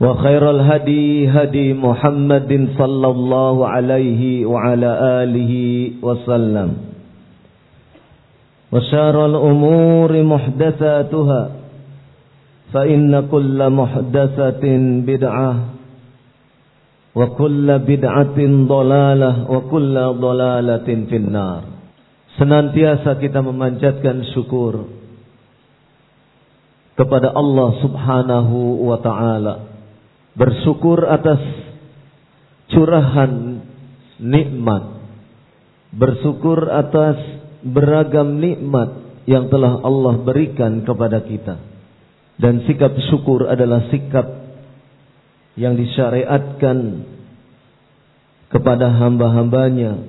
وخير الهدي هدي محمد صلى الله عليه وعلى آله وسلم وشار الأمور محدثاتها فإن كل محدثة بدعة وكل بدعة ضلالة وكل ضلالة في النار Senantiasa kita memanjatkan syukur kepada Allah subhanahu wa ta'ala bersyukur atas curahan nikmat, bersyukur atas beragam nikmat yang telah Allah berikan kepada kita. Dan sikap syukur adalah sikap yang disyariatkan kepada hamba-hambanya.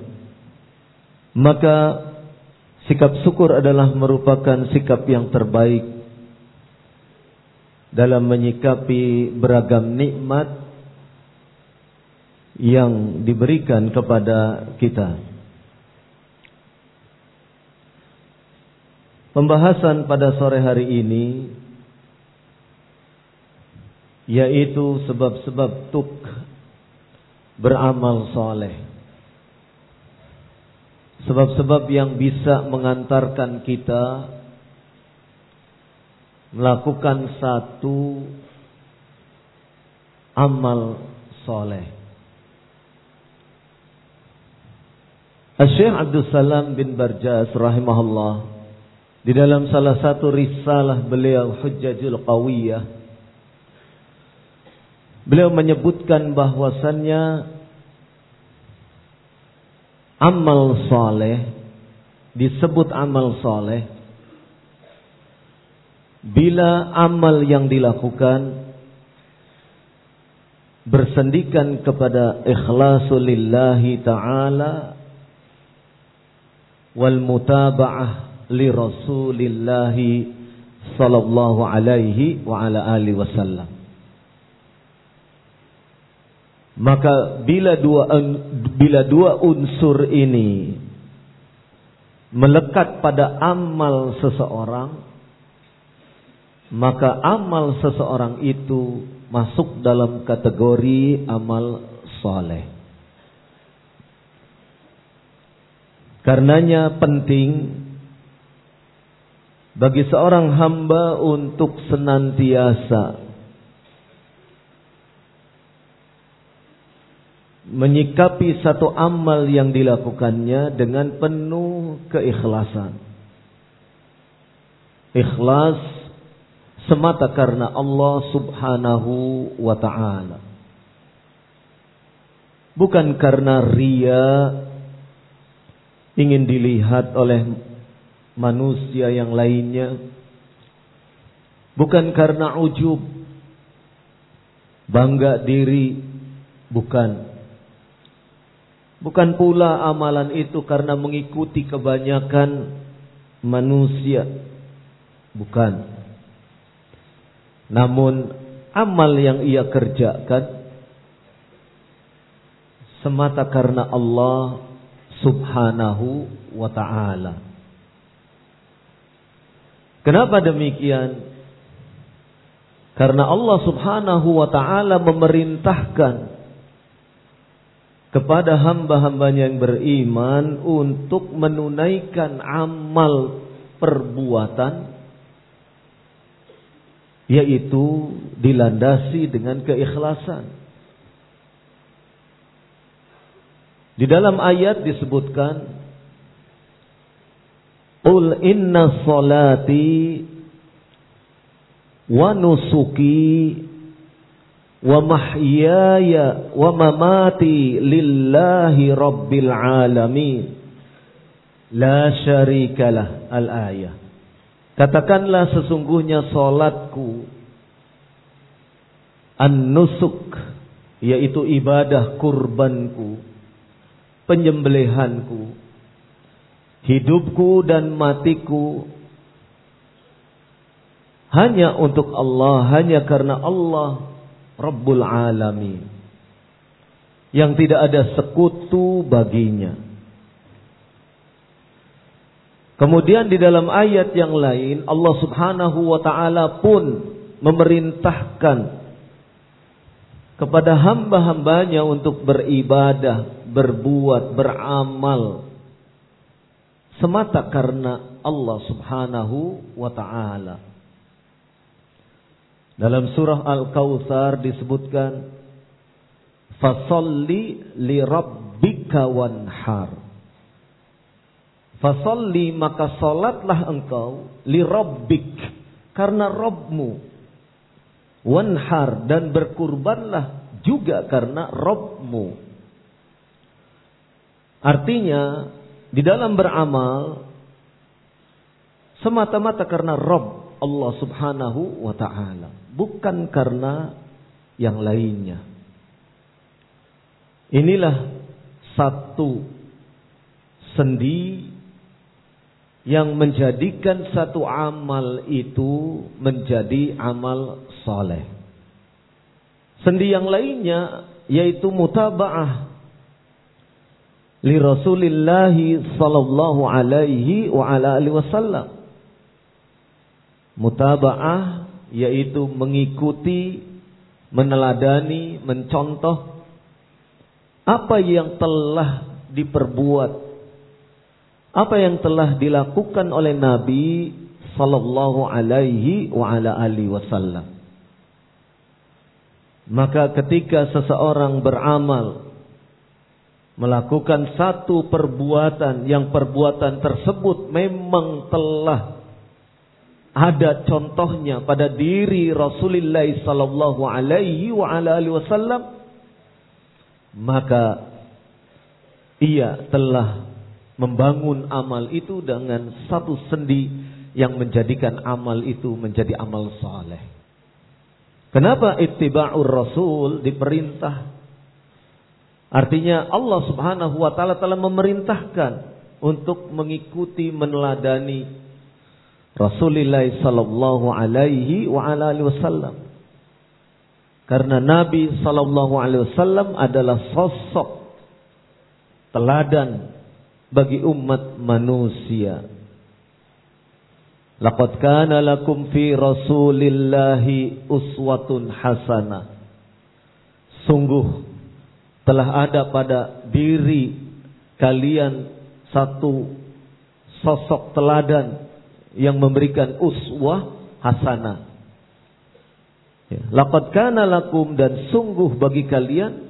Maka sikap syukur adalah merupakan sikap yang terbaik dalam menyikapi beragam nikmat yang diberikan kepada kita. Pembahasan pada sore hari ini yaitu sebab-sebab tuk beramal soleh. Sebab-sebab yang bisa mengantarkan kita melakukan satu amal soleh. Syekh Abdul Salam bin Barjas rahimahullah di dalam salah satu risalah beliau Hujjajul Qawiyah beliau menyebutkan bahwasannya amal soleh disebut amal soleh bila amal yang dilakukan bersendikan kepada ikhlasulillahi ta'ala wal mutaba'ah li rasulillahi sallallahu alaihi wa ala alihi wasallam. Maka bila dua bila dua unsur ini melekat pada amal seseorang maka amal seseorang itu masuk dalam kategori amal soleh. Karenanya penting bagi seorang hamba untuk senantiasa menyikapi satu amal yang dilakukannya dengan penuh keikhlasan. Ikhlas semata karena Allah Subhanahu wa taala. Bukan karena ria ingin dilihat oleh manusia yang lainnya. Bukan karena ujub bangga diri bukan. Bukan pula amalan itu karena mengikuti kebanyakan manusia bukan namun amal yang ia kerjakan semata karena Allah Subhanahu wa taala. Kenapa demikian? Karena Allah Subhanahu wa taala memerintahkan kepada hamba-hambanya yang beriman untuk menunaikan amal perbuatan yaitu dilandasi dengan keikhlasan. Di dalam ayat disebutkan Qul inna salati wa nusuki wa mahyaya wa mamati lillahi rabbil alamin la syarikalah al ayah Katakanlah sesungguhnya solatku An-nusuk Yaitu ibadah kurbanku Penyembelihanku Hidupku dan matiku Hanya untuk Allah Hanya karena Allah Rabbul Alamin Yang tidak ada sekutu baginya Kemudian di dalam ayat yang lain Allah Subhanahu wa taala pun memerintahkan kepada hamba-hambanya untuk beribadah, berbuat, beramal semata karena Allah Subhanahu wa taala. Dalam surah Al-Kautsar disebutkan fasalli li rabbika wanhar. Fasalli maka salatlah engkau li rabbik karena Rabbmu. Wanhar dan berkurbanlah juga karena Rabbmu. Artinya di dalam beramal semata-mata karena Rabb Allah Subhanahu wa taala, bukan karena yang lainnya. Inilah satu sendi yang menjadikan satu amal itu menjadi amal soleh. Sendi yang lainnya yaitu mutaba'ah li Rasulillah sallallahu alaihi wa ala alihi wasallam. Mutaba'ah yaitu mengikuti, meneladani, mencontoh apa yang telah diperbuat apa yang telah dilakukan oleh Nabi sallallahu alaihi wa ala alihi wasallam. Maka ketika seseorang beramal melakukan satu perbuatan yang perbuatan tersebut memang telah ada contohnya pada diri Rasulullah sallallahu alaihi wa ala alihi wasallam maka ia telah membangun amal itu dengan satu sendi yang menjadikan amal itu menjadi amal saleh. Kenapa ittiba'ur rasul diperintah? Artinya Allah Subhanahu wa taala telah memerintahkan untuk mengikuti meneladani Rasulullah sallallahu alaihi wa alihi wasallam. Karena Nabi sallallahu alaihi wasallam adalah sosok teladan bagi umat manusia. Laqad kana lakum fi Rasulillahi uswatun hasanah. Sungguh telah ada pada diri kalian satu sosok teladan yang memberikan uswah hasanah. Ya. Laqad kana lakum dan sungguh bagi kalian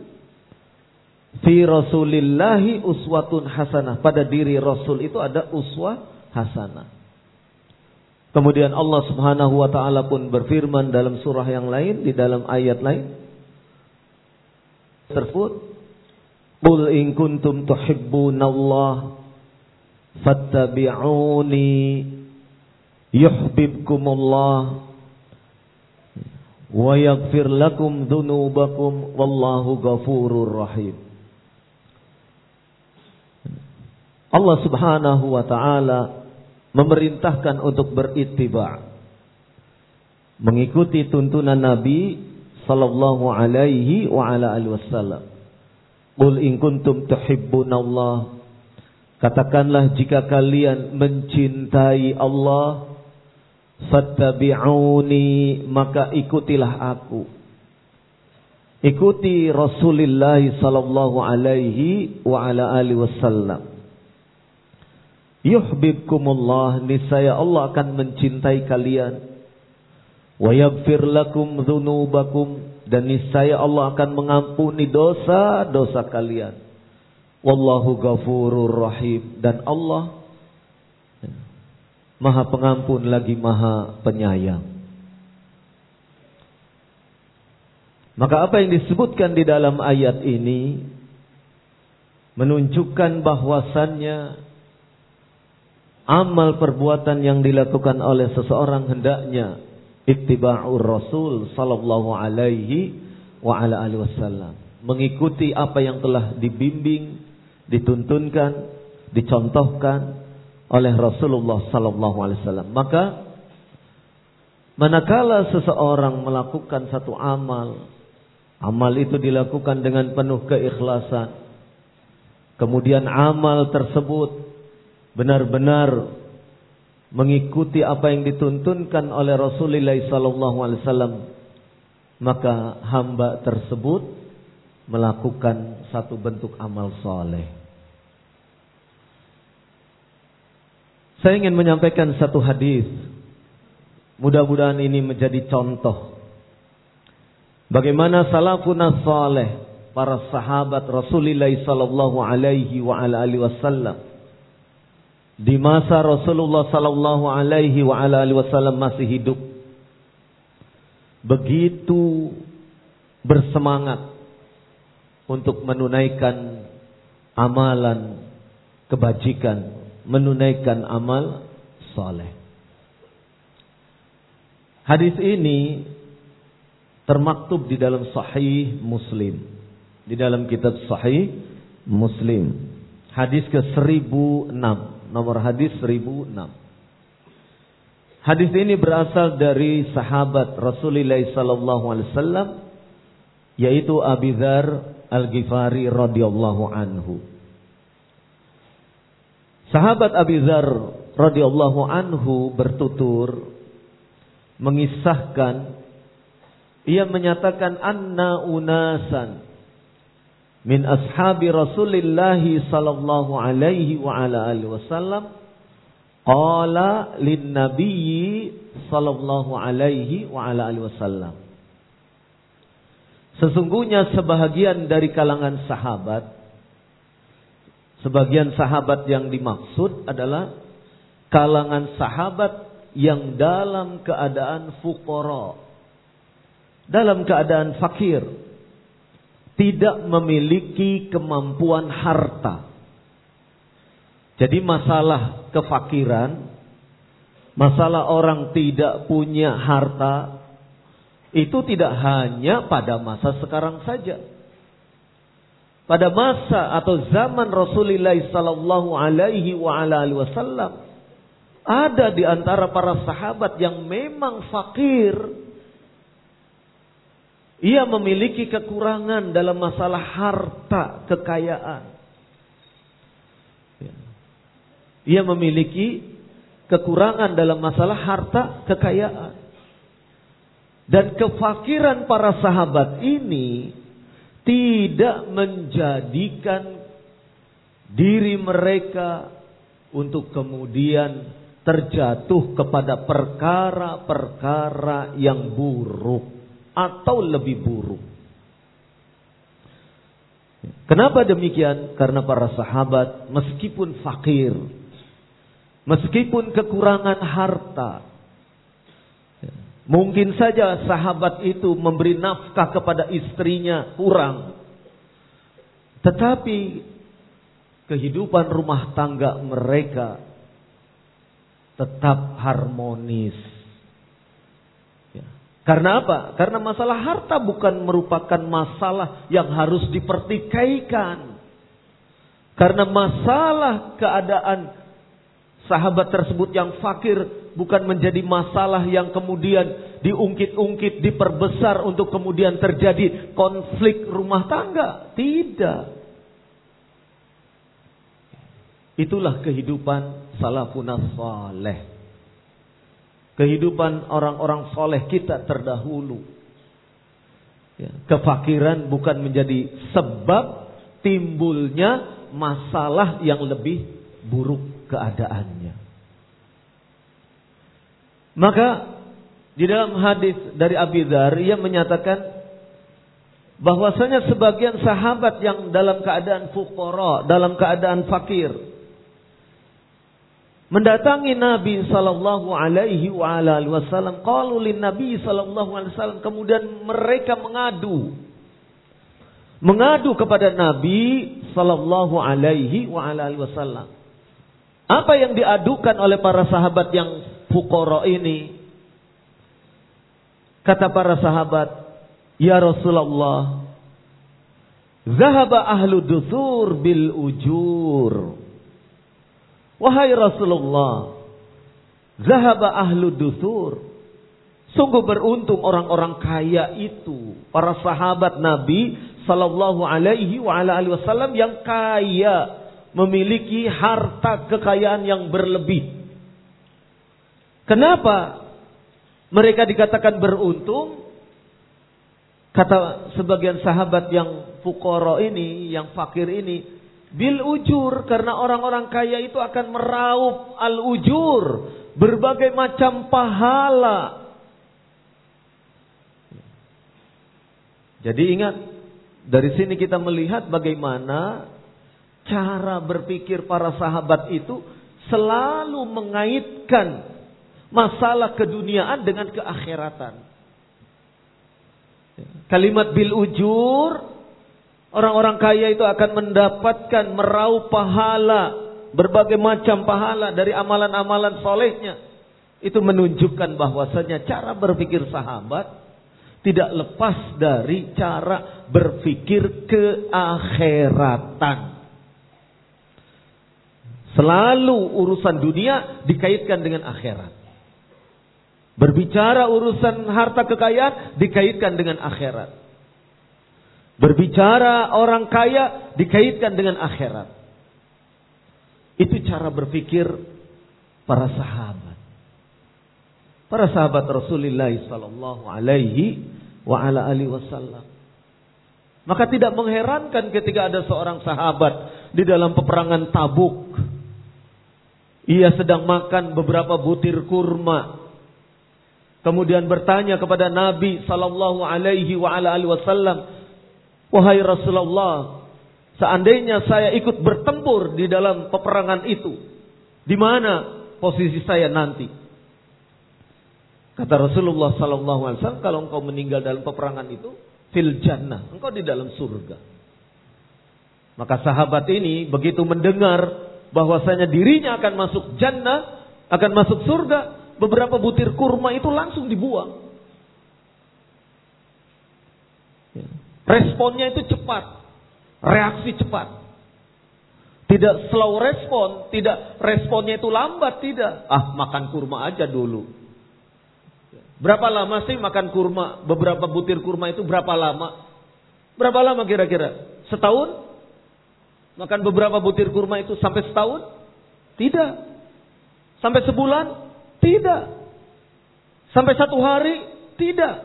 Fi Rasulillahi uswatun hasanah. Pada diri Rasul itu ada uswah hasanah. Kemudian Allah Subhanahu wa taala pun berfirman dalam surah yang lain di dalam ayat lain tersebut Qul in kuntum tuhibbunallah fattabi'uni yuhibbukumullah wa yaghfir lakum dhunubakum wallahu ghafurur rahim. Allah Subhanahu wa taala memerintahkan untuk berittiba. Mengikuti tuntunan Nabi sallallahu alaihi wa ala alihi wasallam. Qul in kuntum tuhibbunallah Katakanlah jika kalian mencintai Allah fattabi'uni maka ikutilah aku. Ikuti Rasulullah sallallahu alaihi wa ala alihi wasallam. Yuhibbukumullah niscaya Allah akan mencintai kalian. Wa yaghfir lakum dzunubakum dan niscaya Allah akan mengampuni dosa-dosa kalian. Wallahu ghafurur rahim dan Allah Maha pengampun lagi maha penyayang. Maka apa yang disebutkan di dalam ayat ini menunjukkan bahwasannya amal perbuatan yang dilakukan oleh seseorang hendaknya ittiba'ur rasul sallallahu alaihi wa ala alihi wasallam mengikuti apa yang telah dibimbing dituntunkan, dicontohkan oleh Rasulullah sallallahu alaihi wasallam. Maka manakala seseorang melakukan satu amal, amal itu dilakukan dengan penuh keikhlasan. Kemudian amal tersebut benar-benar mengikuti apa yang dituntunkan oleh Rasulullah sallallahu alaihi wasallam, maka hamba tersebut melakukan satu bentuk amal soleh. Saya ingin menyampaikan satu hadis. Mudah-mudahan ini menjadi contoh. Bagaimana salafun saleh, para sahabat Rasulullah sallallahu alaihi wa ala wasallam di masa Rasulullah sallallahu alaihi wa ala alihi wasallam masih hidup begitu bersemangat untuk menunaikan amalan kebajikan menunaikan amal soleh. Hadis ini termaktub di dalam Sahih Muslim, di dalam kitab Sahih Muslim. Hadis ke 1006, nomor hadis 1006. Hadis ini berasal dari sahabat Rasulullah sallallahu alaihi wasallam yaitu Abi Dzar Al-Ghifari radhiyallahu anhu. Sahabat Abi Dzar radhiyallahu anhu bertutur mengisahkan ia menyatakan anna unasan min ashabi Rasulillah sallallahu alaihi wa ala alihi wasallam qala lin nabiyyi sallallahu alaihi wa ala alihi wasallam Sesungguhnya sebahagian dari kalangan sahabat Sebagian sahabat yang dimaksud adalah kalangan sahabat yang dalam keadaan fukara. Dalam keadaan fakir. Tidak memiliki kemampuan harta. Jadi masalah kefakiran, masalah orang tidak punya harta, itu tidak hanya pada masa sekarang saja pada masa atau zaman Rasulullah sallallahu alaihi wasallam ada di antara para sahabat yang memang fakir. Ia memiliki kekurangan dalam masalah harta, kekayaan. Ia memiliki kekurangan dalam masalah harta, kekayaan. Dan kefakiran para sahabat ini tidak menjadikan diri mereka untuk kemudian terjatuh kepada perkara-perkara yang buruk atau lebih buruk. Kenapa demikian? Karena para sahabat meskipun fakir, meskipun kekurangan harta, Mungkin saja sahabat itu memberi nafkah kepada istrinya kurang. Tetapi kehidupan rumah tangga mereka tetap harmonis. Karena apa? Karena masalah harta bukan merupakan masalah yang harus dipertikaikan. Karena masalah keadaan sahabat tersebut yang fakir bukan menjadi masalah yang kemudian diungkit-ungkit, diperbesar untuk kemudian terjadi konflik rumah tangga. Tidak. Itulah kehidupan salafun saleh. Kehidupan orang-orang soleh kita terdahulu. Ya, kefakiran bukan menjadi sebab timbulnya masalah yang lebih buruk keadaannya. Maka di dalam hadis dari Abi Dzar ia menyatakan bahwasanya sebagian sahabat yang dalam keadaan fuqara, dalam keadaan fakir, mendatangi Nabi sallallahu alaihi wa alihi wasallam. Qalu lin Nabi sallallahu alaihi wasallam. Kemudian mereka mengadu. Mengadu kepada Nabi sallallahu alaihi wa alihi wasallam. Apa yang diadukan oleh para sahabat yang fuqara ini? Kata para sahabat ya Rasulullah zahaba ahlu dusur bil ujur Wahai Rasulullah, zahaba ahlu dusur. Sungguh beruntung orang-orang kaya itu, para sahabat Nabi sallallahu alaihi wa ala wasallam yang kaya, memiliki harta kekayaan yang berlebih. Kenapa mereka dikatakan beruntung? Kata sebagian sahabat yang fukoro ini, yang fakir ini, bil ujur karena orang-orang kaya itu akan meraup al ujur berbagai macam pahala. Jadi ingat dari sini kita melihat bagaimana cara berpikir para sahabat itu selalu mengaitkan masalah keduniaan dengan keakhiratan. Kalimat bil ujur Orang-orang kaya itu akan mendapatkan meraup pahala, berbagai macam pahala dari amalan-amalan solehnya. Itu menunjukkan bahwasanya cara berpikir sahabat tidak lepas dari cara berpikir keakhiratan. Selalu urusan dunia dikaitkan dengan akhirat. Berbicara urusan harta kekayaan dikaitkan dengan akhirat. Berbicara orang kaya dikaitkan dengan akhirat. Itu cara berpikir para sahabat. Para sahabat Rasulullah sallallahu alaihi wa ala alihi wasallam. Maka tidak mengherankan ketika ada seorang sahabat di dalam peperangan Tabuk. Ia sedang makan beberapa butir kurma. Kemudian bertanya kepada Nabi sallallahu alaihi wa ala alihi wasallam, Wahai Rasulullah, seandainya saya ikut bertempur di dalam peperangan itu, di mana posisi saya nanti? Kata Rasulullah sallallahu alaihi wasallam, kalau engkau meninggal dalam peperangan itu, fil jannah, engkau di dalam surga. Maka sahabat ini begitu mendengar bahwasanya dirinya akan masuk jannah, akan masuk surga, beberapa butir kurma itu langsung dibuang. Responnya itu cepat. Reaksi cepat. Tidak slow respon, tidak responnya itu lambat, tidak. Ah, makan kurma aja dulu. Berapa lama sih makan kurma? Beberapa butir kurma itu berapa lama? Berapa lama kira-kira? Setahun? Makan beberapa butir kurma itu sampai setahun? Tidak. Sampai sebulan? Tidak. Sampai satu hari? Tidak.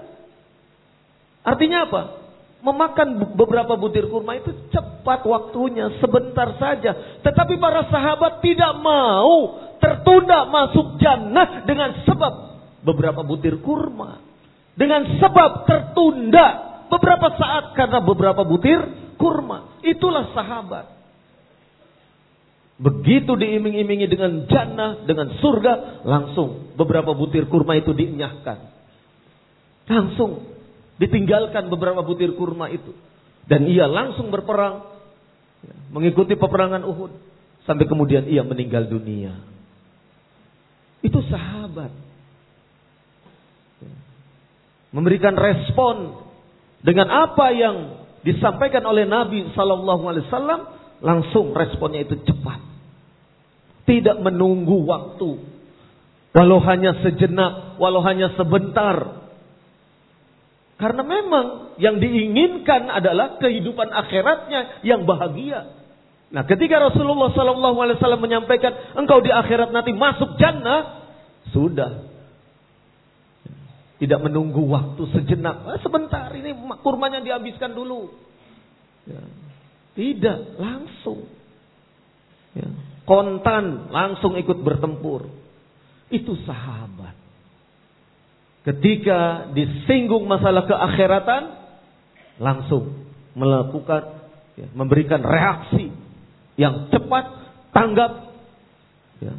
Artinya apa? Memakan beberapa butir kurma itu cepat waktunya, sebentar saja. Tetapi para sahabat tidak mau tertunda masuk jannah dengan sebab beberapa butir kurma. Dengan sebab tertunda beberapa saat karena beberapa butir kurma. Itulah sahabat. Begitu diiming-imingi dengan jannah, dengan surga, langsung beberapa butir kurma itu dienyahkan. Langsung Ditinggalkan beberapa butir kurma itu. Dan ia langsung berperang. Ya, mengikuti peperangan Uhud sampai kemudian ia meninggal dunia. Itu sahabat. Ya. Memberikan respon dengan apa yang disampaikan oleh Nabi Wasallam, langsung responnya itu cepat, tidak menunggu waktu, walau hanya sejenak, walau hanya sebentar. Karena memang yang diinginkan adalah kehidupan akhiratnya yang bahagia. Nah, ketika Rasulullah Wasallam menyampaikan engkau di akhirat nanti masuk jannah, sudah tidak menunggu waktu sejenak. Ah, sebentar ini kurmanya dihabiskan dulu. Ya. Tidak, langsung. Ya. Kontan, langsung ikut bertempur. Itu sahabat. Ketika disinggung masalah keakhiratan, langsung melakukan, ya, memberikan reaksi yang cepat, tanggap, ya.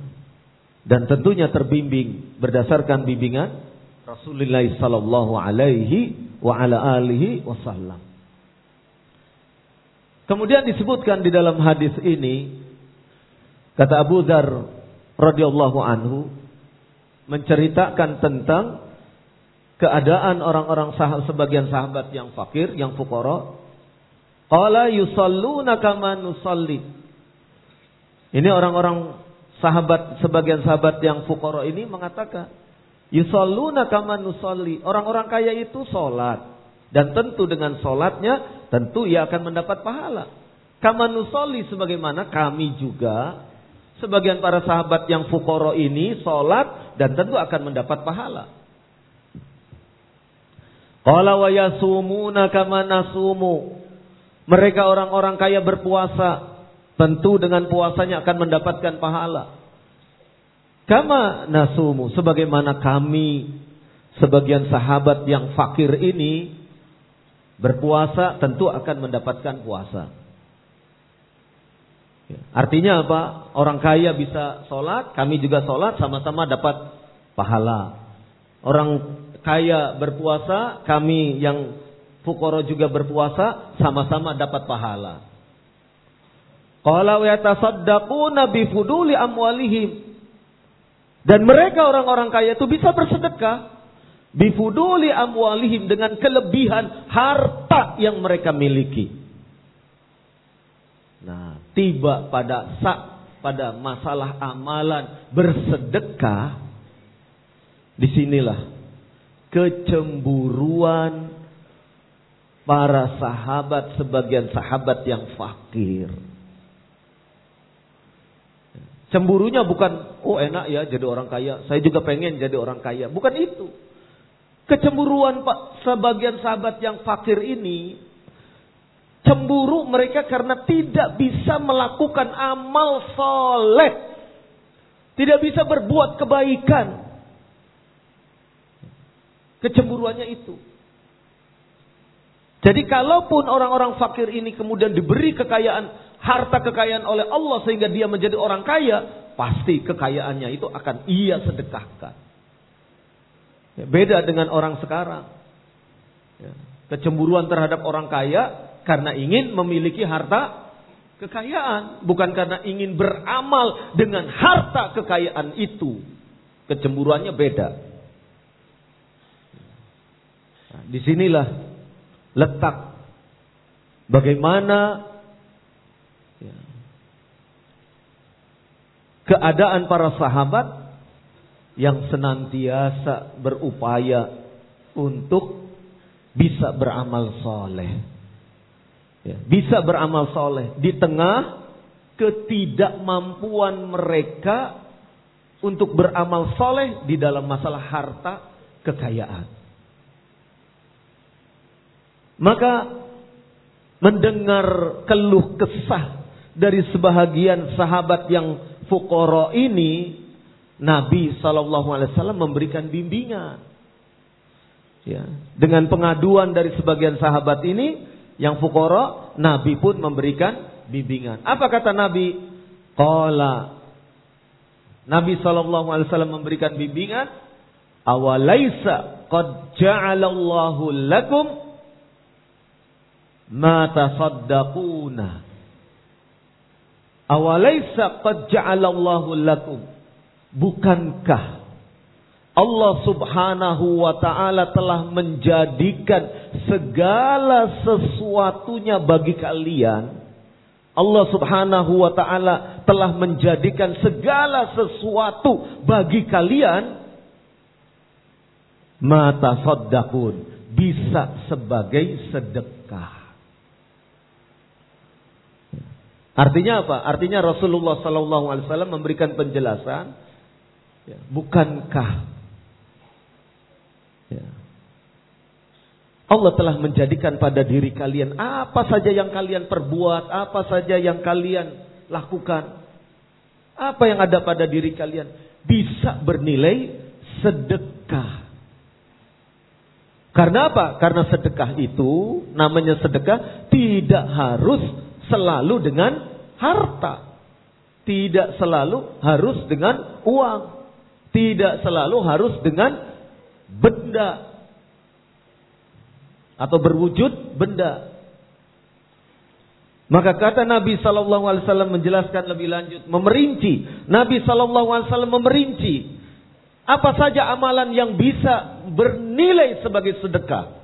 dan tentunya terbimbing berdasarkan bimbingan Rasulullah sallallahu alaihi wa ala alihi wasallam. Kemudian disebutkan di dalam hadis ini kata Abu Dzar radhiyallahu anhu menceritakan tentang keadaan orang-orang sah sebagian sahabat yang fakir, yang fukara. Qala yusalluna kama nusalli. Ini orang-orang sahabat sebagian sahabat yang fukara ini mengatakan Yusalluna kama nusalli. Orang-orang kaya itu sholat. Dan tentu dengan sholatnya, tentu ia akan mendapat pahala. Kama nusalli sebagaimana kami juga, sebagian para sahabat yang fukoro ini sholat dan tentu akan mendapat pahala. Qala wa yasumuna kama nasumu. Mereka orang-orang kaya berpuasa. Tentu dengan puasanya akan mendapatkan pahala. Kama nasumu sebagaimana kami sebagian sahabat yang fakir ini berpuasa tentu akan mendapatkan puasa. Ya, artinya apa? Orang kaya bisa sholat, kami juga sholat, sama-sama dapat pahala. Orang kaya berpuasa, kami yang fukoro juga berpuasa, sama-sama dapat pahala. Qala wa yatasaddaquna bi fuduli amwalihim dan mereka orang-orang kaya itu bisa bersedekah. Bifuduli amwalihim dengan kelebihan harta yang mereka miliki. Nah, tiba pada saat pada masalah amalan bersedekah, di sinilah kecemburuan para sahabat sebagian sahabat yang fakir. Cemburunya bukan, oh enak ya jadi orang kaya, saya juga pengen jadi orang kaya. Bukan itu. Kecemburuan Pak sebagian sahabat yang fakir ini cemburu mereka karena tidak bisa melakukan amal soleh. Tidak bisa berbuat kebaikan. Kecemburuannya itu. Jadi kalaupun orang-orang fakir ini kemudian diberi kekayaan harta kekayaan oleh Allah sehingga dia menjadi orang kaya, pasti kekayaannya itu akan ia sedekahkan. Ya, beda dengan orang sekarang. Ya, kecemburuan terhadap orang kaya karena ingin memiliki harta kekayaan, bukan karena ingin beramal dengan harta kekayaan itu. Kecemburuannya beda. Nah, di sinilah letak bagaimana keadaan para sahabat yang senantiasa berupaya untuk bisa beramal soleh. Ya, bisa beramal soleh di tengah ketidakmampuan mereka untuk beramal soleh di dalam masalah harta kekayaan. Maka mendengar keluh kesah dari sebahagian sahabat yang fukoro ini Nabi Shallallahu Alaihi Wasallam memberikan bimbingan. Ya, dengan pengaduan dari sebagian sahabat ini yang fukoro, Nabi pun memberikan bimbingan. Apa kata Nabi? Qala Nabi Shallallahu Alaihi Wasallam memberikan bimbingan. Awalaisa qad ja'alallahu lakum ma tasaddaquna Awalaysa qad ja'alallahu lakum. Bukankah Allah subhanahu wa ta'ala telah menjadikan segala sesuatunya bagi kalian. Allah subhanahu wa ta'ala telah menjadikan segala sesuatu bagi kalian. Mata soddakun. Bisa sebagai sedekah. Artinya apa? Artinya Rasulullah Sallallahu Alaihi Wasallam memberikan penjelasan, ya, bukankah ya, Allah telah menjadikan pada diri kalian apa saja yang kalian perbuat, apa saja yang kalian lakukan, apa yang ada pada diri kalian bisa bernilai sedekah. Karena apa? Karena sedekah itu namanya sedekah tidak harus selalu dengan harta. Tidak selalu harus dengan uang. Tidak selalu harus dengan benda. Atau berwujud benda. Maka kata Nabi Sallallahu Alaihi Wasallam menjelaskan lebih lanjut, memerinci. Nabi Sallallahu Alaihi Wasallam memerinci apa saja amalan yang bisa bernilai sebagai sedekah.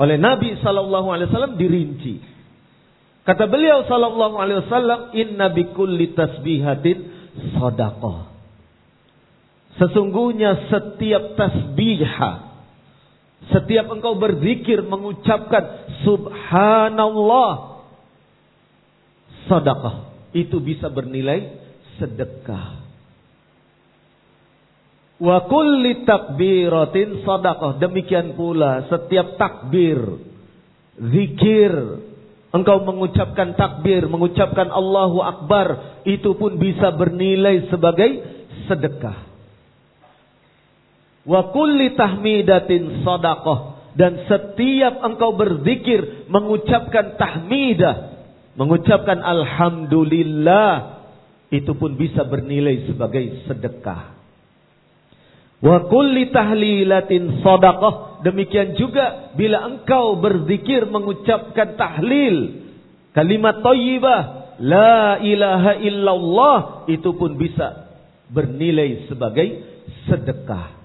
Oleh Nabi Sallallahu Alaihi Wasallam dirinci. Kata beliau sallallahu alaihi wasallam, "Inna bikulli tasbihatin sadaqah." Sesungguhnya setiap tasbihah setiap engkau berzikir mengucapkan subhanallah sedekah itu bisa bernilai sedekah. Wa kulli takbiratin sadaqah. Demikian pula setiap takbir, zikir, Engkau mengucapkan takbir, mengucapkan Allahu Akbar, itu pun bisa bernilai sebagai sedekah. Wa kulli tahmidatin sadaqah. Dan setiap engkau berzikir, mengucapkan tahmidah, mengucapkan Alhamdulillah, itu pun bisa bernilai sebagai sedekah. Wa kulli tahlilatin sadaqah. Demikian juga bila engkau berzikir mengucapkan tahlil. Kalimat thayyibah. La ilaha illallah. Itu pun bisa bernilai sebagai sedekah.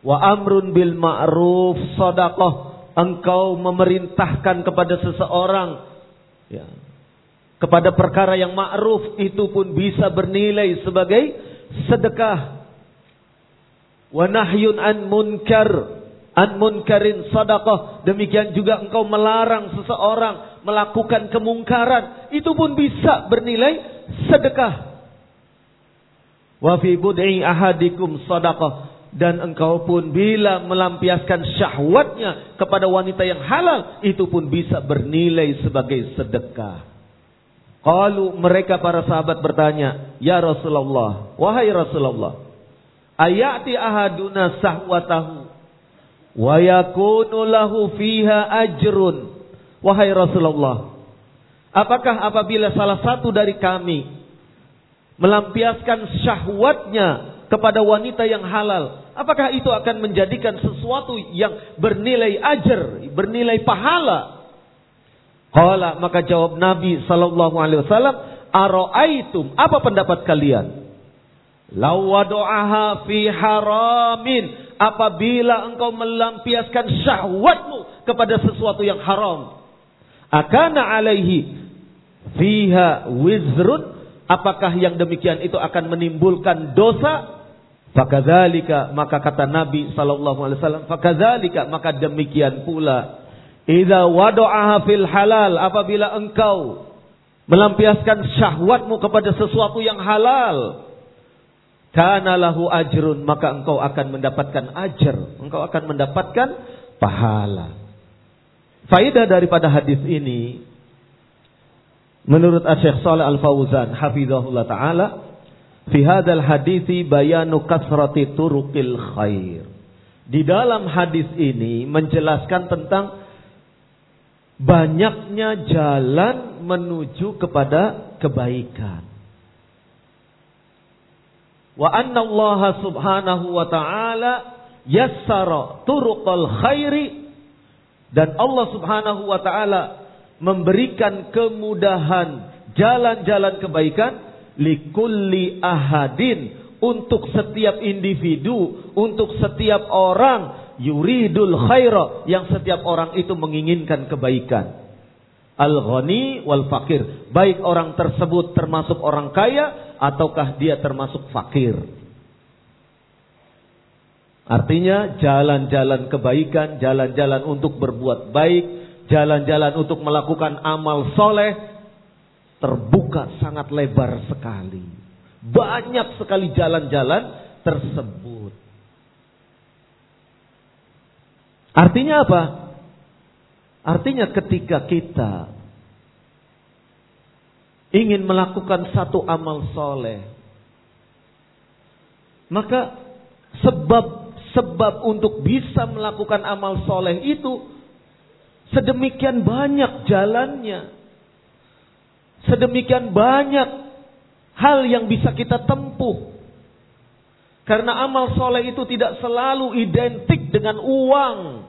Wa amrun bil ma'ruf sadaqah. Engkau memerintahkan kepada seseorang. Ya, kepada perkara yang ma'ruf. Itu pun bisa bernilai sebagai sedekah. Wa nahyun an munkar an munkarin sadaqah. Demikian juga engkau melarang seseorang melakukan kemungkaran, itu pun bisa bernilai sedekah. Wa fi bud'i ahadikum sadaqah dan engkau pun bila melampiaskan syahwatnya kepada wanita yang halal itu pun bisa bernilai sebagai sedekah. Kalau mereka para sahabat bertanya, "Ya Rasulullah, wahai Rasulullah, ayati ahaduna sahwatahu wa yakunu lahu fiha ajrun?" Wahai Rasulullah, apakah apabila salah satu dari kami melampiaskan syahwatnya kepada wanita yang halal, apakah itu akan menjadikan sesuatu yang bernilai ajar, bernilai pahala? Qala maka jawab Nabi sallallahu alaihi wasallam, "Ara'aitum? Apa pendapat kalian? Law wadu'aha fi haramin, apabila engkau melampiaskan syahwatmu kepada sesuatu yang haram, akana alaihi fiha wizrun, apakah yang demikian itu akan menimbulkan dosa? Fakadzalika maka kata Nabi sallallahu alaihi wasallam, maka demikian pula. Idza wada'aha fil halal apabila engkau melampiaskan syahwatmu kepada sesuatu yang halal kana lahu ajrun maka engkau akan mendapatkan ajar engkau akan mendapatkan pahala. Faidah daripada hadis ini menurut Syekh Shalih Al Fauzan hafizahullah taala fi hadzal hadithi bayanu kasrati turuqil khair. Di dalam hadis ini menjelaskan tentang banyaknya jalan menuju kepada kebaikan. Wa anna Allah subhanahu wa ta'ala yassara turuqal khairi. Dan Allah subhanahu wa ta'ala memberikan kemudahan jalan-jalan kebaikan likulli ahadin. Untuk setiap individu, untuk setiap orang yuridul khaira. Yang setiap orang itu menginginkan kebaikan. Al-ghani wal fakir. Baik orang tersebut termasuk orang kaya ataukah dia termasuk fakir. Artinya jalan-jalan kebaikan, jalan-jalan untuk berbuat baik, jalan-jalan untuk melakukan amal soleh terbuka sangat lebar sekali. Banyak sekali jalan-jalan tersebut. Artinya apa? Artinya ketika kita ingin melakukan satu amal soleh, maka sebab-sebab untuk bisa melakukan amal soleh itu sedemikian banyak jalannya, sedemikian banyak hal yang bisa kita tempuh. Karena amal soleh itu tidak selalu identik dengan uang.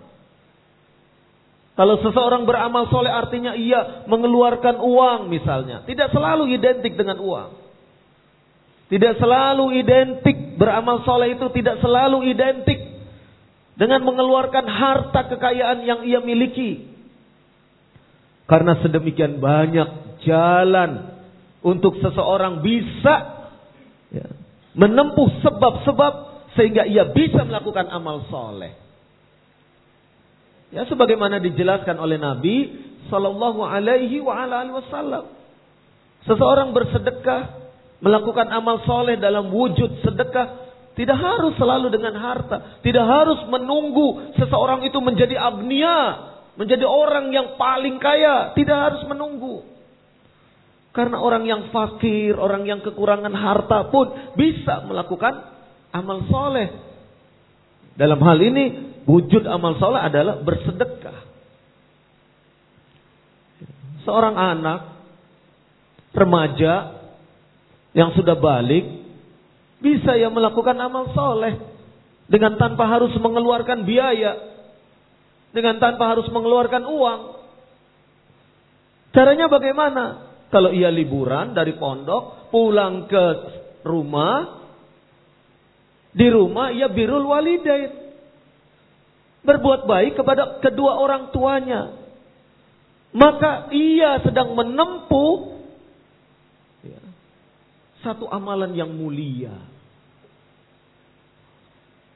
Kalau seseorang beramal soleh artinya ia mengeluarkan uang misalnya. Tidak selalu identik dengan uang. Tidak selalu identik beramal soleh itu tidak selalu identik dengan mengeluarkan harta kekayaan yang ia miliki. Karena sedemikian banyak jalan untuk seseorang bisa ya, menempuh sebab-sebab sehingga ia bisa melakukan amal soleh. Ya sebagaimana dijelaskan oleh Nabi sallallahu alaihi wa ala alihi wasallam. Seseorang bersedekah, melakukan amal soleh dalam wujud sedekah tidak harus selalu dengan harta, tidak harus menunggu seseorang itu menjadi agnia, menjadi orang yang paling kaya, tidak harus menunggu. Karena orang yang fakir, orang yang kekurangan harta pun bisa melakukan amal soleh. Dalam hal ini Wujud amal soleh adalah bersedekah. Seorang anak, remaja, yang sudah balik, bisa ya melakukan amal soleh. Dengan tanpa harus mengeluarkan biaya. Dengan tanpa harus mengeluarkan uang. Caranya bagaimana? Kalau ia liburan dari pondok, pulang ke rumah, di rumah ia birul walidain berbuat baik kepada kedua orang tuanya, maka ia sedang menempuh ya, satu amalan yang mulia.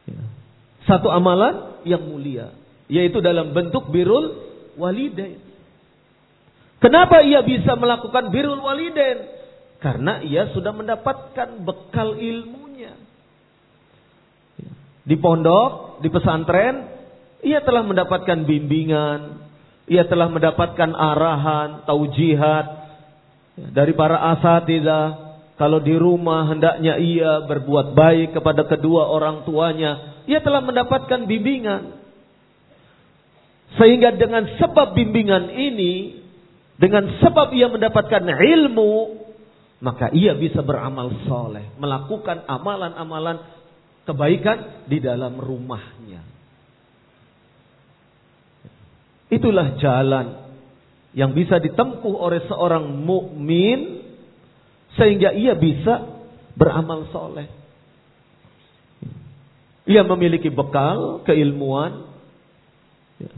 Ya, satu amalan yang mulia, yaitu dalam bentuk birul walidain. Kenapa ia bisa melakukan birul walidain? Karena ia sudah mendapatkan bekal ilmunya. Ya, di pondok, di pesantren, ia telah mendapatkan bimbingan, ia telah mendapatkan arahan, taujihat dari para asatidah. Kalau di rumah hendaknya ia berbuat baik kepada kedua orang tuanya, ia telah mendapatkan bimbingan. Sehingga dengan sebab bimbingan ini, dengan sebab ia mendapatkan ilmu, maka ia bisa beramal soleh, melakukan amalan-amalan kebaikan di dalam rumahnya. Itulah jalan yang bisa ditempuh oleh seorang mukmin sehingga ia bisa beramal soleh. Ia memiliki bekal keilmuan.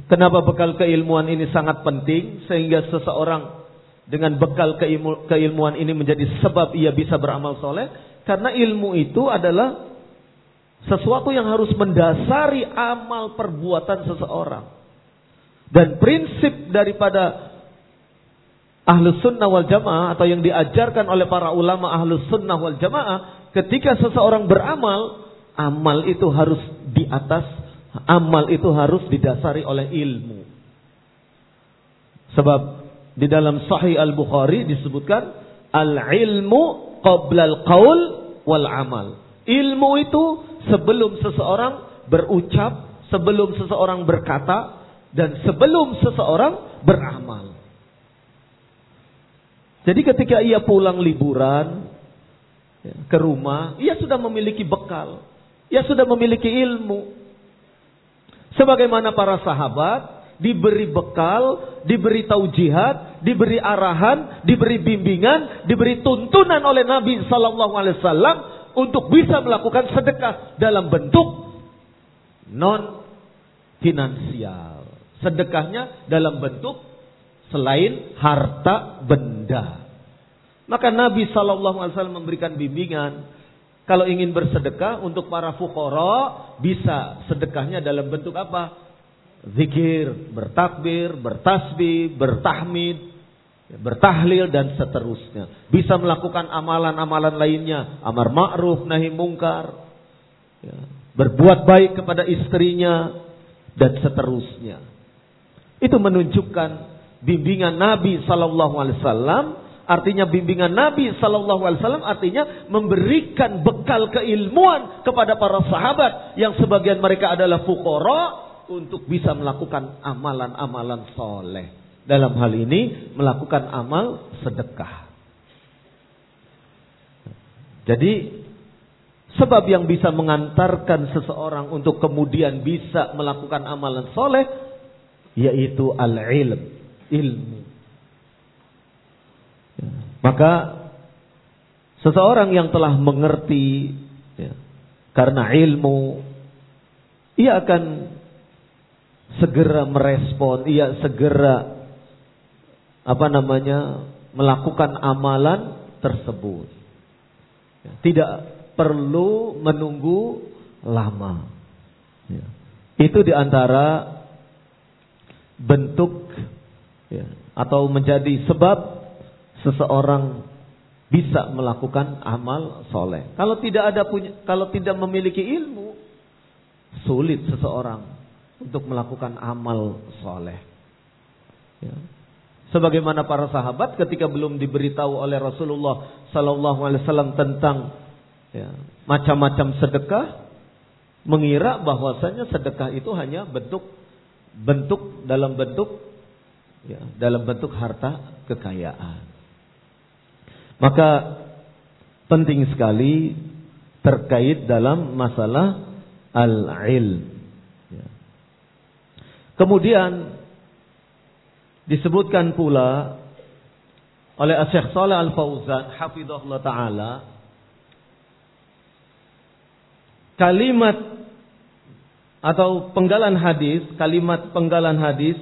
Kenapa bekal keilmuan ini sangat penting sehingga seseorang dengan bekal keilmu, keilmuan ini menjadi sebab ia bisa beramal soleh? Karena ilmu itu adalah sesuatu yang harus mendasari amal perbuatan seseorang. Dan prinsip daripada ahlus sunnah wal jamaah atau yang diajarkan oleh para ulama ahlus sunnah wal jamaah ketika seseorang beramal amal itu harus di atas amal itu harus didasari oleh ilmu. Sebab di dalam sahih al bukhari disebutkan al ilmu qabla al qaul wal amal. Ilmu itu sebelum seseorang berucap sebelum seseorang berkata dan sebelum seseorang beramal. Jadi ketika ia pulang liburan ya, ke rumah, ia sudah memiliki bekal, ia sudah memiliki ilmu. Sebagaimana para sahabat diberi bekal, diberi taujihat diberi arahan, diberi bimbingan, diberi tuntunan oleh Nabi Sallallahu Alaihi Wasallam untuk bisa melakukan sedekah dalam bentuk non finansial. Sedekahnya dalam bentuk selain harta benda. Maka Nabi Sallallahu Alaihi Wasallam memberikan bimbingan. Kalau ingin bersedekah untuk para fukara bisa sedekahnya dalam bentuk apa? zikir, bertakbir, bertasbih, bertahmid, bertahlil dan seterusnya. Bisa melakukan amalan-amalan lainnya, amar ma'ruf, nahi mungkar, ya, berbuat baik kepada istrinya dan seterusnya. Itu menunjukkan bimbingan Nabi Sallallahu Alaihi Wasallam. Artinya bimbingan Nabi Sallallahu Alaihi Wasallam artinya memberikan bekal keilmuan kepada para sahabat yang sebagian mereka adalah fukara untuk bisa melakukan amalan-amalan soleh. Dalam hal ini melakukan amal sedekah. Jadi sebab yang bisa mengantarkan seseorang untuk kemudian bisa melakukan amalan soleh yaitu al-ilm, ilmu. Maka seseorang yang telah mengerti ya, karena ilmu ia akan segera merespon, ia segera apa namanya melakukan amalan tersebut. Ya, tidak perlu menunggu lama. Ya. Itu di antara bentuk ya, atau menjadi sebab seseorang bisa melakukan amal soleh. Kalau tidak ada punya, kalau tidak memiliki ilmu, sulit seseorang untuk melakukan amal soleh. Ya. Sebagaimana para sahabat ketika belum diberitahu oleh Rasulullah Sallallahu Alaihi Wasallam tentang ya, macam-macam sedekah, mengira bahwasanya sedekah itu hanya bentuk bentuk dalam bentuk ya, dalam bentuk harta kekayaan. Maka penting sekali terkait dalam masalah al-ilm Kemudian disebutkan pula oleh Syekh Saleh Al-Fauzan hafizahullah taala kalimat atau penggalan hadis, kalimat penggalan hadis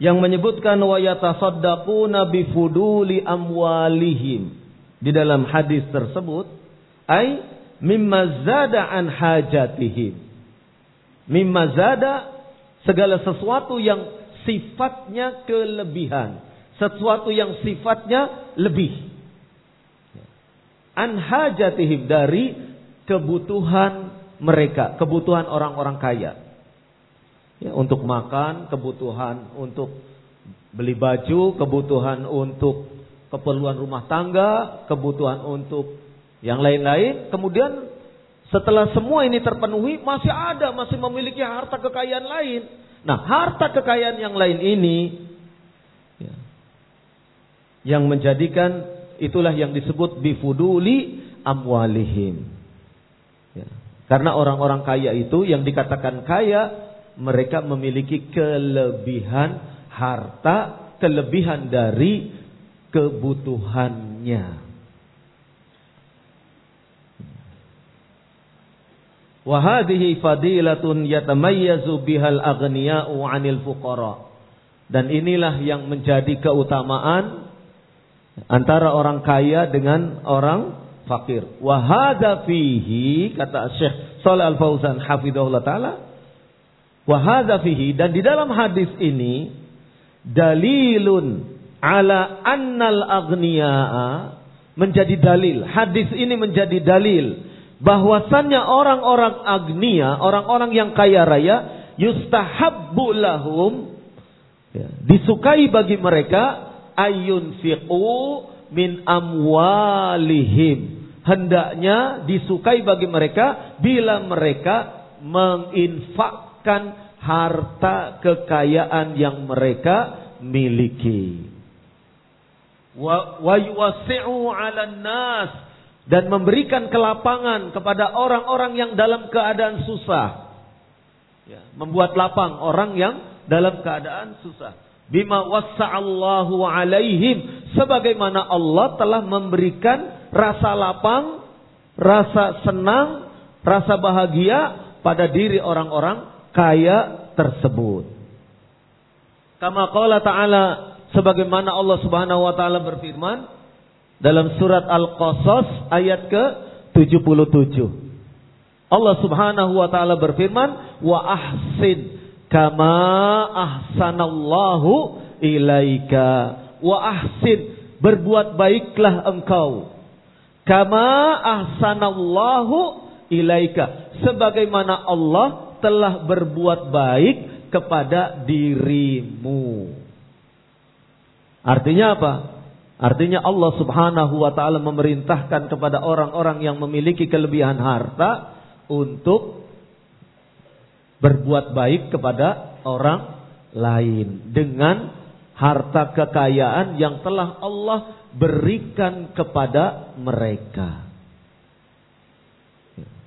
yang menyebutkan wa yatasaddaquna bi fuduli amwalihim di dalam hadis tersebut ai mimma zada an hajatihim Mimma zada segala sesuatu yang sifatnya kelebihan. Sesuatu yang sifatnya lebih. Anhajatihim dari kebutuhan mereka. Kebutuhan orang-orang kaya. Ya, untuk makan, kebutuhan untuk beli baju, kebutuhan untuk keperluan rumah tangga, kebutuhan untuk yang lain-lain. Kemudian setelah semua ini terpenuhi, masih ada, masih memiliki harta kekayaan lain. Nah, harta kekayaan yang lain ini ya, yang menjadikan itulah yang disebut bifuduli amwalihim. Karena orang-orang kaya itu yang dikatakan kaya, mereka memiliki kelebihan harta, kelebihan dari kebutuhannya. Wahadihi fadilatun yatamayyazu bihal aghniya'u 'anil fuqara. Dan inilah yang menjadi keutamaan antara orang kaya dengan orang fakir. Wahada fihi kata Syekh Shalih Al Fauzan hafizahullah taala. Wahada fihi dan di dalam hadis ini dalilun ala annal aghniya'a menjadi dalil. Hadis ini menjadi dalil bahwasannya orang-orang agnia, orang-orang yang kaya raya, yustahabbu lahum, ya, disukai bagi mereka, ayun fiqu min amwalihim. Hendaknya disukai bagi mereka bila mereka menginfakkan harta kekayaan yang mereka miliki. Wa yuwasi'u 'alan nas dan memberikan kelapangan kepada orang-orang yang dalam keadaan susah. Ya, membuat lapang orang yang dalam keadaan susah. Bima wassa'allahu alaihim sebagaimana Allah telah memberikan rasa lapang, rasa senang, rasa bahagia pada diri orang-orang kaya tersebut. Kama qala ta'ala sebagaimana Allah Subhanahu wa taala berfirman dalam surat Al-Qasas ayat ke 77. Allah Subhanahu wa taala berfirman, "Wa ahsin kama ahsanallahu ilaika." Wa ahsin, berbuat baiklah engkau. Kama ahsanallahu ilaika, sebagaimana Allah telah berbuat baik kepada dirimu. Artinya apa? Artinya Allah Subhanahu wa taala memerintahkan kepada orang-orang yang memiliki kelebihan harta untuk berbuat baik kepada orang lain dengan harta kekayaan yang telah Allah berikan kepada mereka.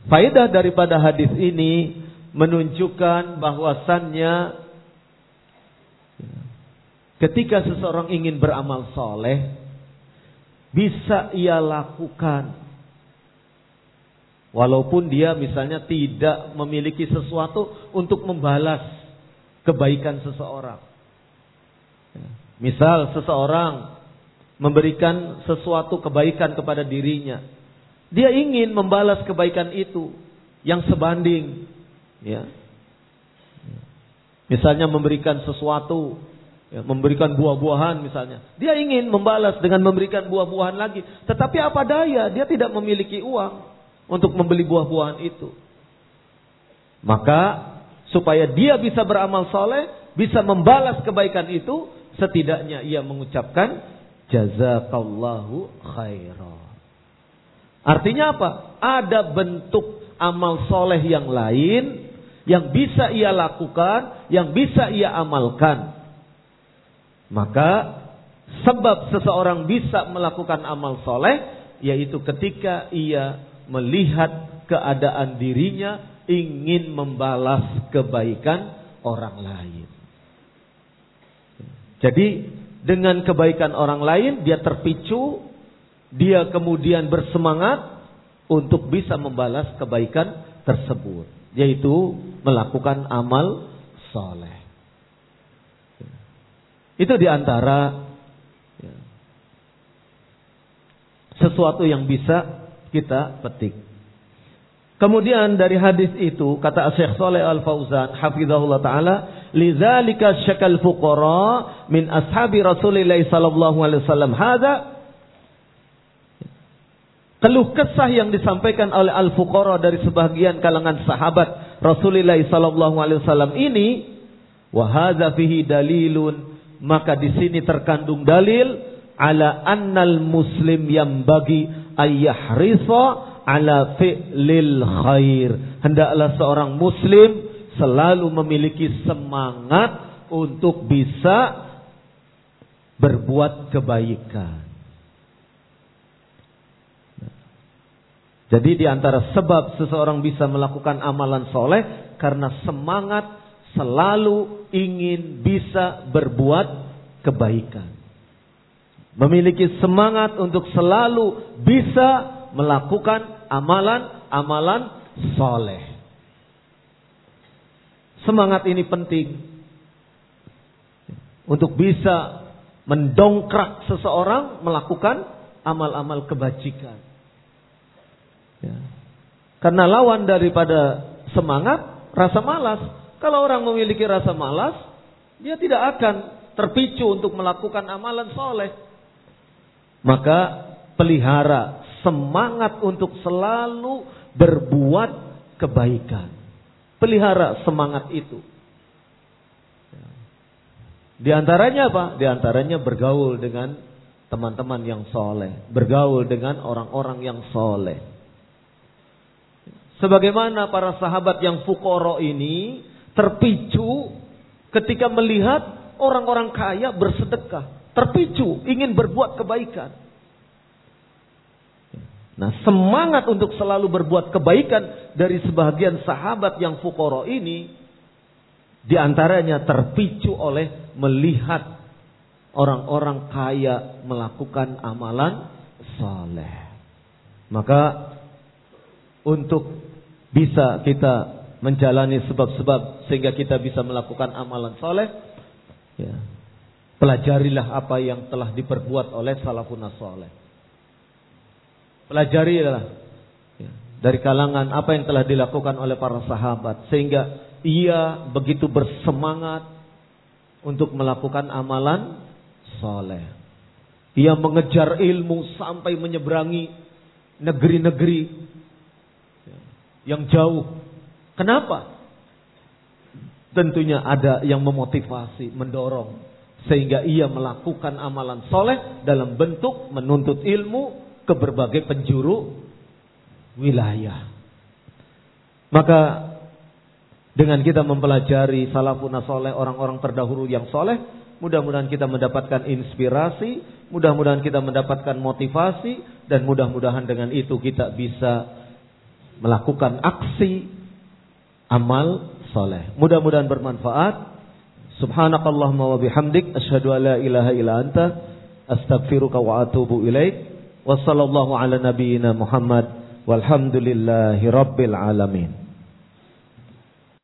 Faedah daripada hadis ini menunjukkan bahwasannya ketika seseorang ingin beramal soleh bisa ia lakukan Walaupun dia misalnya tidak memiliki sesuatu untuk membalas kebaikan seseorang. Misal seseorang memberikan sesuatu kebaikan kepada dirinya. Dia ingin membalas kebaikan itu yang sebanding. Ya. Misalnya memberikan sesuatu, ya, memberikan buah-buahan misalnya. Dia ingin membalas dengan memberikan buah-buahan lagi. Tetapi apa daya, dia tidak memiliki uang untuk membeli buah-buahan itu. Maka supaya dia bisa beramal soleh, bisa membalas kebaikan itu, setidaknya ia mengucapkan jazakallahu khairan. Artinya apa? Ada bentuk amal soleh yang lain yang bisa ia lakukan, yang bisa ia amalkan. Maka sebab seseorang bisa melakukan amal soleh, yaitu ketika ia melihat keadaan dirinya ingin membalas kebaikan orang lain. Jadi dengan kebaikan orang lain dia terpicu, dia kemudian bersemangat untuk bisa membalas kebaikan tersebut, yaitu melakukan amal soleh. Itu di antara ya, sesuatu yang bisa kita petik. Kemudian dari hadis itu kata Syekh Saleh Al Fauzan hafizahullah taala, "Lidzalika syakal fuqara min ashabi Rasulillah sallallahu alaihi wasallam hadza" Keluh kesah yang disampaikan oleh al-fuqara dari sebagian kalangan sahabat Rasulullah sallallahu alaihi wasallam ini wa hadza fihi dalilun maka di sini terkandung dalil ala annal muslim yang bagi ayyahrisa ala fi'lil khair. Hendaklah seorang muslim selalu memiliki semangat untuk bisa berbuat kebaikan. Jadi di antara sebab seseorang bisa melakukan amalan soleh karena semangat selalu ingin bisa berbuat kebaikan memiliki semangat untuk selalu bisa melakukan amalan-amalan soleh. Semangat ini penting untuk bisa mendongkrak seseorang melakukan amal-amal kebajikan. Ya. Karena lawan daripada semangat, rasa malas. Kalau orang memiliki rasa malas, dia tidak akan terpicu untuk melakukan amalan soleh. Maka pelihara semangat untuk selalu berbuat kebaikan. Pelihara semangat itu. Di antaranya apa? Di antaranya bergaul dengan teman-teman yang soleh. Bergaul dengan orang-orang yang soleh. Sebagaimana para sahabat yang fukoro ini terpicu ketika melihat orang-orang kaya bersedekah terpicu ingin berbuat kebaikan. Nah, semangat untuk selalu berbuat kebaikan dari sebagian sahabat yang fukoro ini Di antaranya terpicu oleh melihat orang-orang kaya melakukan amalan saleh. Maka untuk bisa kita menjalani sebab-sebab sehingga kita bisa melakukan amalan soleh, ya, pelajarilah apa yang telah diperbuat oleh salafun soleh. Pelajarilah ya, dari kalangan apa yang telah dilakukan oleh para sahabat sehingga ia begitu bersemangat untuk melakukan amalan soleh. Ia mengejar ilmu sampai menyeberangi negeri-negeri yang jauh. Kenapa? Tentunya ada yang memotivasi, mendorong. Sehingga ia melakukan amalan soleh dalam bentuk menuntut ilmu ke berbagai penjuru wilayah. Maka dengan kita mempelajari salafun soleh, orang-orang terdahulu yang soleh, mudah-mudahan kita mendapatkan inspirasi, mudah-mudahan kita mendapatkan motivasi, dan mudah-mudahan dengan itu kita bisa melakukan aksi amal soleh. Mudah-mudahan bermanfaat. Subhanakallahumma wa bihamdik. Ashadu an la ilaha ila anta. Astagfiruka wa atubu ilaik. Wassallallahu ala nabiyyina Muhammad. Walhamdulillahi rabbil alamin.